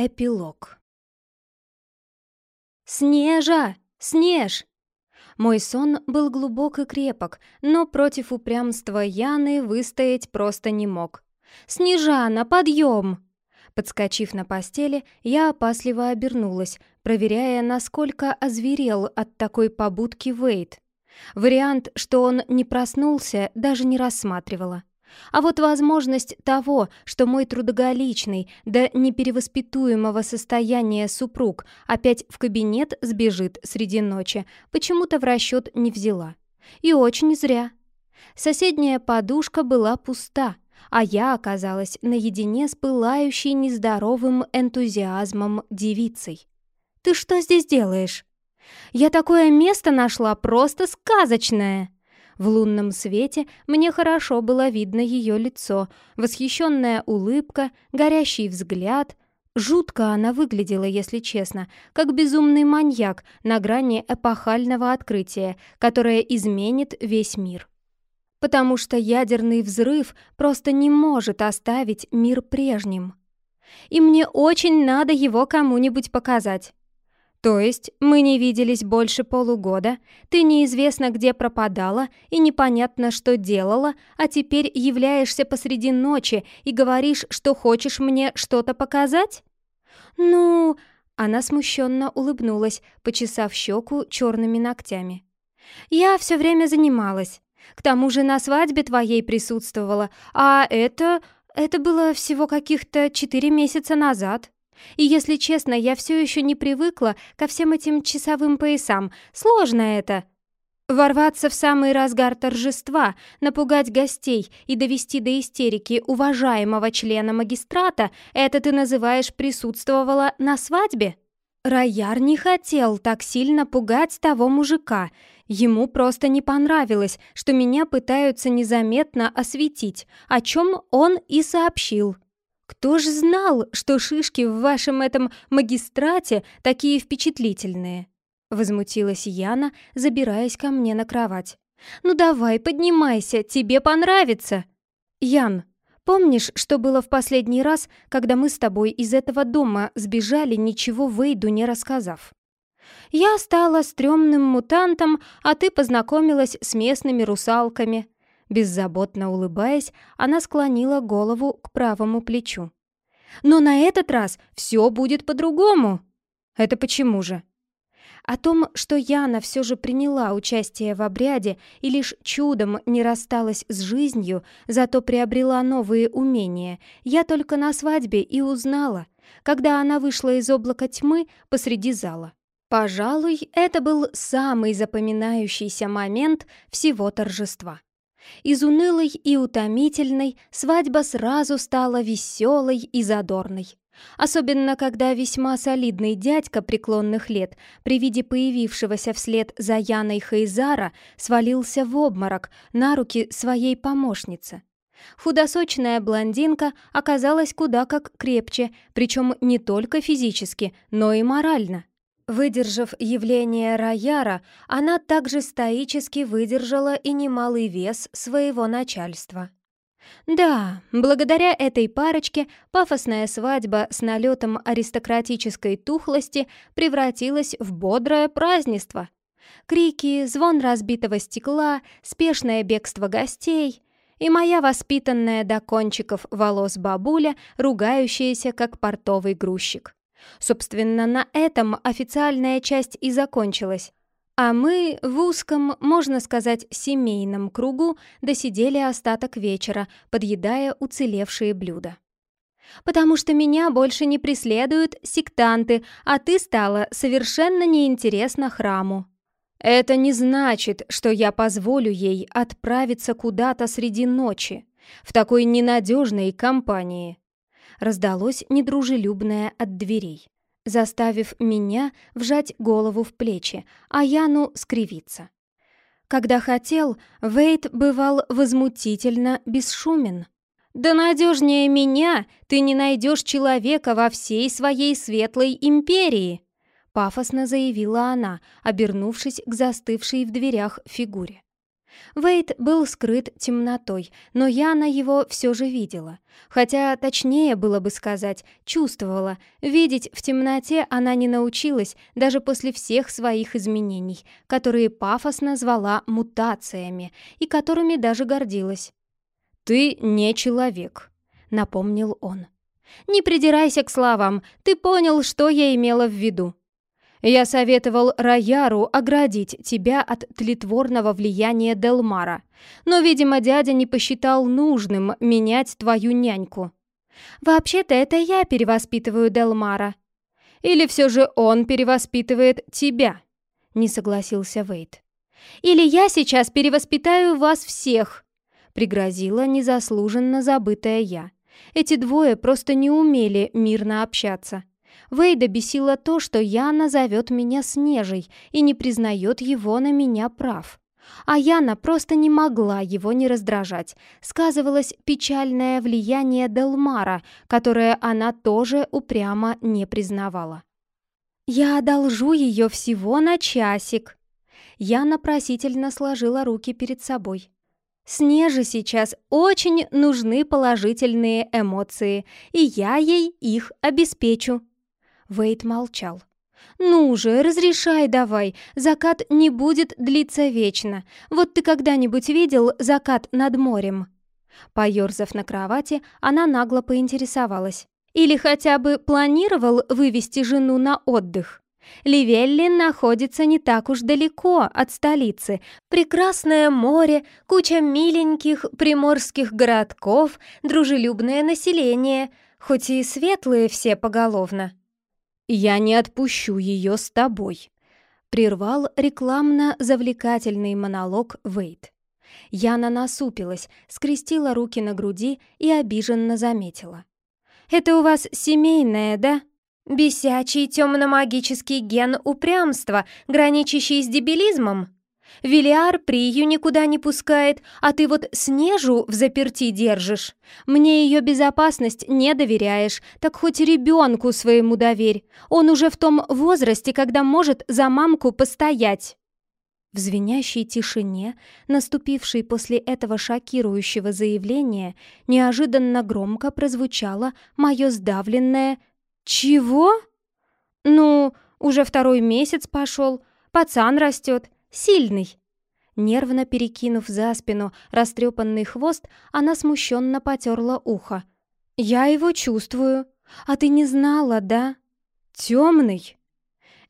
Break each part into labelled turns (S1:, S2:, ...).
S1: Эпилог «Снежа! Снеж!» Мой сон был глубок и крепок, но против упрямства Яны выстоять просто не мог. «Снежана, подъем!» Подскочив на постели, я опасливо обернулась, проверяя, насколько озверел от такой побудки Вейд. Вариант, что он не проснулся, даже не рассматривала. А вот возможность того, что мой трудоголичный, до неперевоспитуемого состояния супруг опять в кабинет сбежит среди ночи, почему-то в расчет не взяла. И очень зря. Соседняя подушка была пуста, а я оказалась наедине с пылающей нездоровым энтузиазмом девицей. «Ты что здесь делаешь?» «Я такое место нашла, просто сказочное!» В лунном свете мне хорошо было видно ее лицо, восхищенная улыбка, горящий взгляд. Жутко она выглядела, если честно, как безумный маньяк на грани эпохального открытия, которое изменит весь мир. Потому что ядерный взрыв просто не может оставить мир прежним. И мне очень надо его кому-нибудь показать. «То есть мы не виделись больше полугода, ты неизвестно где пропадала и непонятно что делала, а теперь являешься посреди ночи и говоришь, что хочешь мне что-то показать?» «Ну...» Она смущенно улыбнулась, почесав щеку черными ногтями. «Я все время занималась. К тому же на свадьбе твоей присутствовала, а это... это было всего каких-то четыре месяца назад». И если честно, я все еще не привыкла ко всем этим часовым поясам. Сложно это. Ворваться в самый разгар торжества, напугать гостей и довести до истерики уважаемого члена магистрата, это ты называешь присутствовала на свадьбе? Рояр не хотел так сильно пугать того мужика. Ему просто не понравилось, что меня пытаются незаметно осветить, о чем он и сообщил. Кто ж знал, что шишки в вашем этом магистрате такие впечатлительные?» Возмутилась Яна, забираясь ко мне на кровать. «Ну давай, поднимайся, тебе понравится!» «Ян, помнишь, что было в последний раз, когда мы с тобой из этого дома сбежали, ничего Вейду не рассказав?» «Я стала стрёмным мутантом, а ты познакомилась с местными русалками», Беззаботно улыбаясь, она склонила голову к правому плечу. «Но на этот раз все будет по-другому!» «Это почему же?» О том, что Яна все же приняла участие в обряде и лишь чудом не рассталась с жизнью, зато приобрела новые умения, я только на свадьбе и узнала, когда она вышла из облака тьмы посреди зала. Пожалуй, это был самый запоминающийся момент всего торжества. Из унылой и утомительной свадьба сразу стала веселой и задорной. Особенно, когда весьма солидный дядька преклонных лет при виде появившегося вслед за Яной Хейзара свалился в обморок на руки своей помощницы. Худосочная блондинка оказалась куда как крепче, причем не только физически, но и морально. Выдержав явление Рояра, она также стоически выдержала и немалый вес своего начальства. Да, благодаря этой парочке пафосная свадьба с налетом аристократической тухлости превратилась в бодрое празднество. Крики, звон разбитого стекла, спешное бегство гостей и моя воспитанная до кончиков волос бабуля, ругающаяся как портовый грузчик. Собственно, на этом официальная часть и закончилась. А мы в узком, можно сказать, семейном кругу досидели остаток вечера, подъедая уцелевшие блюда. «Потому что меня больше не преследуют сектанты, а ты стала совершенно неинтересна храму». «Это не значит, что я позволю ей отправиться куда-то среди ночи, в такой ненадежной компании», раздалось недружелюбное от дверей, заставив меня вжать голову в плечи, а Яну скривиться. Когда хотел, Вейт бывал возмутительно бесшумен. «Да надежнее меня ты не найдешь человека во всей своей светлой империи!» Пафосно заявила она, обернувшись к застывшей в дверях фигуре. Вейт был скрыт темнотой, но Яна его все же видела. Хотя, точнее было бы сказать, чувствовала. Видеть в темноте она не научилась даже после всех своих изменений, которые пафосно звала мутациями и которыми даже гордилась. «Ты не человек», — напомнил он. «Не придирайся к словам, ты понял, что я имела в виду. Я советовал Раяру оградить тебя от тлетворного влияния Делмара, но, видимо, дядя не посчитал нужным менять твою няньку. Вообще-то это я перевоспитываю Делмара. Или все же он перевоспитывает тебя?» — не согласился Вейт. «Или я сейчас перевоспитаю вас всех!» — пригрозила незаслуженно забытая я. Эти двое просто не умели мирно общаться. Вейда бесило то, что Яна зовет меня Снежей и не признает его на меня прав. А Яна просто не могла его не раздражать. Сказывалось печальное влияние Делмара, которое она тоже упрямо не признавала. «Я одолжу ее всего на часик». Яна просительно сложила руки перед собой. Снеже сейчас очень нужны положительные эмоции, и я ей их обеспечу. Вейт молчал. «Ну же, разрешай давай, закат не будет длиться вечно. Вот ты когда-нибудь видел закат над морем?» Поёрзав на кровати, она нагло поинтересовалась. «Или хотя бы планировал вывести жену на отдых?» Ливелли находится не так уж далеко от столицы. Прекрасное море, куча миленьких приморских городков, дружелюбное население, хоть и светлые все поголовно. «Я не отпущу ее с тобой», — прервал рекламно-завлекательный монолог Вейт. Яна насупилась, скрестила руки на груди и обиженно заметила. «Это у вас семейное, да? Бесячий темно-магический ген упрямства, граничащий с дебилизмом?» Велиар Прию никуда не пускает, а ты вот Снежу в заперти держишь. Мне ее безопасность не доверяешь, так хоть ребенку своему доверь. Он уже в том возрасте, когда может за мамку постоять». В звенящей тишине, наступившей после этого шокирующего заявления, неожиданно громко прозвучало мое сдавленное «Чего?» «Ну, уже второй месяц пошел, пацан растет, Сильный!» Нервно перекинув за спину растрепанный хвост, она смущенно потерла ухо. «Я его чувствую. А ты не знала, да? Темный!»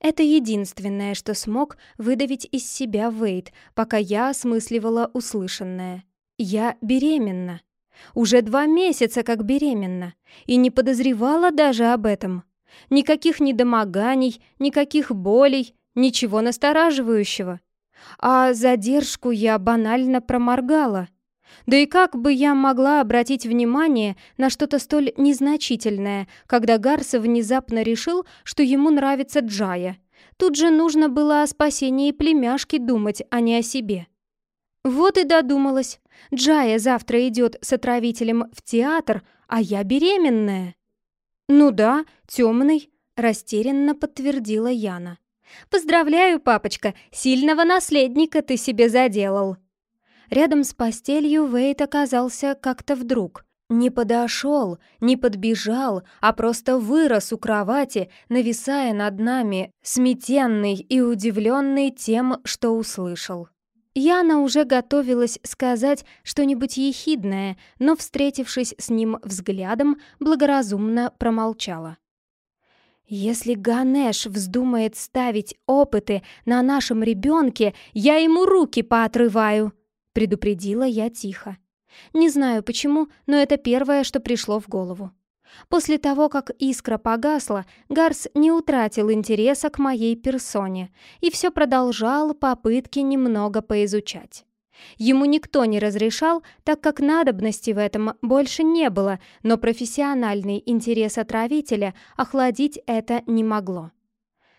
S1: Это единственное, что смог выдавить из себя Вейд, пока я осмысливала услышанное. Я беременна. Уже два месяца как беременна. И не подозревала даже об этом. Никаких недомоганий, никаких болей, ничего настораживающего. А задержку я банально проморгала. Да и как бы я могла обратить внимание на что-то столь незначительное, когда Гарс внезапно решил, что ему нравится Джая. Тут же нужно было о спасении племяшки думать, а не о себе. Вот и додумалась. Джая завтра идет с отравителем в театр, а я беременная. «Ну да, темный», — растерянно подтвердила Яна. «Поздравляю, папочка, сильного наследника ты себе заделал!» Рядом с постелью Вейт оказался как-то вдруг. Не подошел, не подбежал, а просто вырос у кровати, нависая над нами, сметенный и удивленный тем, что услышал. Яна уже готовилась сказать что-нибудь ехидное, но, встретившись с ним взглядом, благоразумно промолчала. «Если Ганеш вздумает ставить опыты на нашем ребенке, я ему руки поотрываю», — предупредила я тихо. Не знаю почему, но это первое, что пришло в голову. После того, как искра погасла, Гарс не утратил интереса к моей персоне и все продолжал попытки немного поизучать. Ему никто не разрешал, так как надобности в этом больше не было, но профессиональный интерес отравителя охладить это не могло.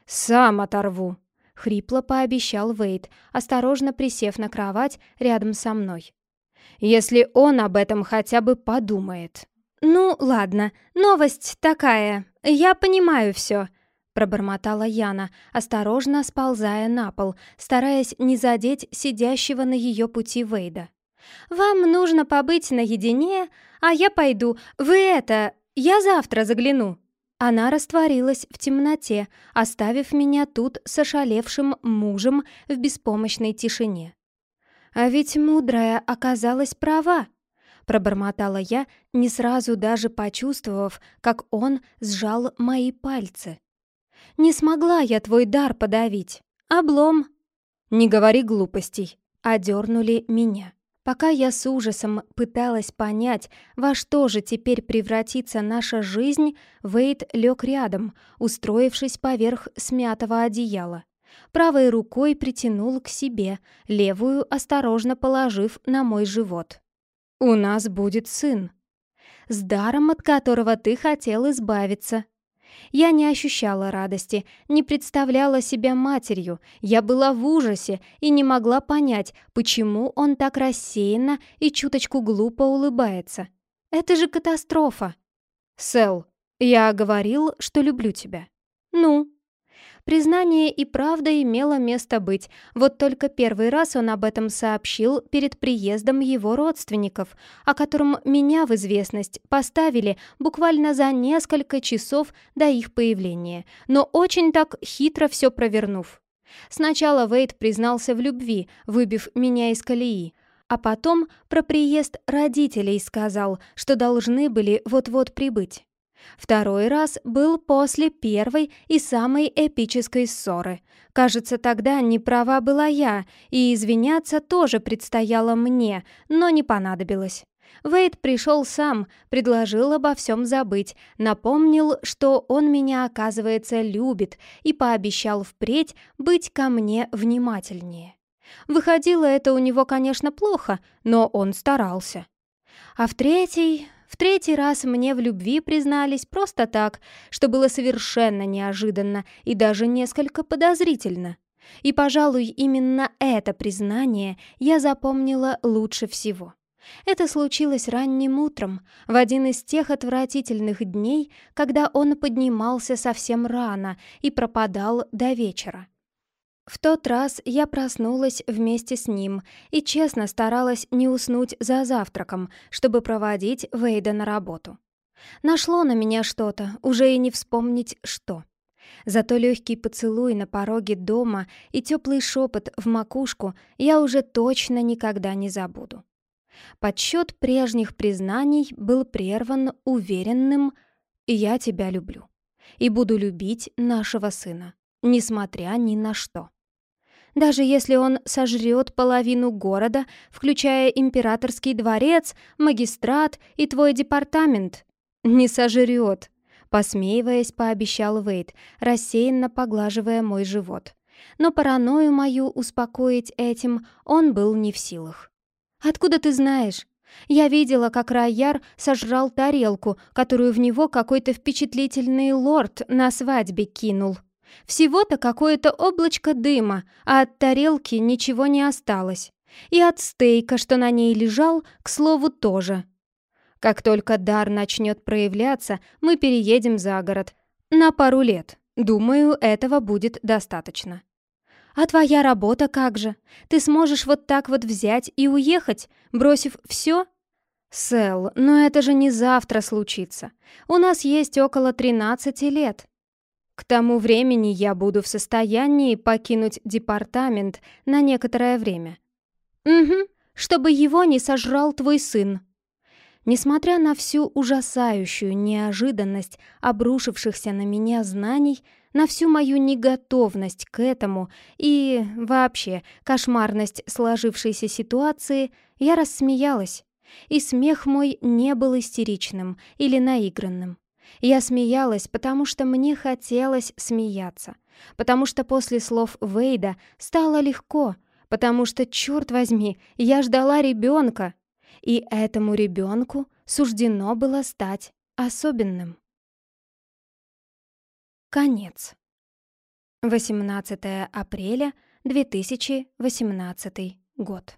S1: «Сам оторву», — хрипло пообещал Вейд, осторожно присев на кровать рядом со мной. «Если он об этом хотя бы подумает». «Ну, ладно, новость такая, я понимаю все», пробормотала Яна, осторожно сползая на пол, стараясь не задеть сидящего на ее пути Вейда. «Вам нужно побыть наедине, а я пойду. Вы это... Я завтра загляну». Она растворилась в темноте, оставив меня тут с ошалевшим мужем в беспомощной тишине. А ведь мудрая оказалась права пробормотала я, не сразу даже почувствовав, как он сжал мои пальцы. «Не смогла я твой дар подавить. Облом!» «Не говори глупостей!» — одернули меня. Пока я с ужасом пыталась понять, во что же теперь превратится наша жизнь, Вейд лег рядом, устроившись поверх смятого одеяла. Правой рукой притянул к себе, левую осторожно положив на мой живот. «У нас будет сын. С даром, от которого ты хотел избавиться». Я не ощущала радости, не представляла себя матерью, я была в ужасе и не могла понять, почему он так рассеянно и чуточку глупо улыбается. Это же катастрофа. Сэл, я говорил, что люблю тебя. Ну, Признание и правда имело место быть, вот только первый раз он об этом сообщил перед приездом его родственников, о котором меня в известность поставили буквально за несколько часов до их появления, но очень так хитро все провернув. Сначала Вейд признался в любви, выбив меня из колеи, а потом про приезд родителей сказал, что должны были вот-вот прибыть. Второй раз был после первой и самой эпической ссоры. Кажется, тогда не права была я, и извиняться тоже предстояло мне, но не понадобилось. Вейд пришел сам, предложил обо всем забыть, напомнил, что он меня, оказывается, любит, и пообещал впредь быть ко мне внимательнее. Выходило это у него, конечно, плохо, но он старался. А в третий в третий раз мне в любви признались просто так, что было совершенно неожиданно и даже несколько подозрительно. И, пожалуй, именно это признание я запомнила лучше всего. Это случилось ранним утром, в один из тех отвратительных дней, когда он поднимался совсем рано и пропадал до вечера. В тот раз я проснулась вместе с ним и честно старалась не уснуть за завтраком, чтобы проводить Вейда на работу. Нашло на меня что-то, уже и не вспомнить что. Зато легкий поцелуй на пороге дома и теплый шепот в макушку я уже точно никогда не забуду. Подсчет прежних признаний был прерван уверенным «Я тебя люблю» и буду любить нашего сына, несмотря ни на что. Даже если он сожрет половину города, включая императорский дворец, магистрат и твой департамент. Не сожрет, посмеиваясь, пообещал Вейд, рассеянно поглаживая мой живот. Но паранойю мою успокоить этим он был не в силах. «Откуда ты знаешь?» Я видела, как Райяр сожрал тарелку, которую в него какой-то впечатлительный лорд на свадьбе кинул. Всего-то какое-то облачко дыма, а от тарелки ничего не осталось. И от стейка, что на ней лежал, к слову, тоже. Как только дар начнет проявляться, мы переедем за город. На пару лет. Думаю, этого будет достаточно. А твоя работа как же? Ты сможешь вот так вот взять и уехать, бросив все? Сэл, но это же не завтра случится. У нас есть около 13 лет. К тому времени я буду в состоянии покинуть департамент на некоторое время. Угу, чтобы его не сожрал твой сын. Несмотря на всю ужасающую неожиданность обрушившихся на меня знаний, на всю мою неготовность к этому и вообще кошмарность сложившейся ситуации, я рассмеялась. И смех мой не был истеричным или наигранным. Я смеялась, потому что мне хотелось смеяться, потому что после слов Вейда стало легко, потому что, черт возьми, я ждала ребенка, и этому ребенку суждено было стать особенным. Конец. 18 апреля 2018 год.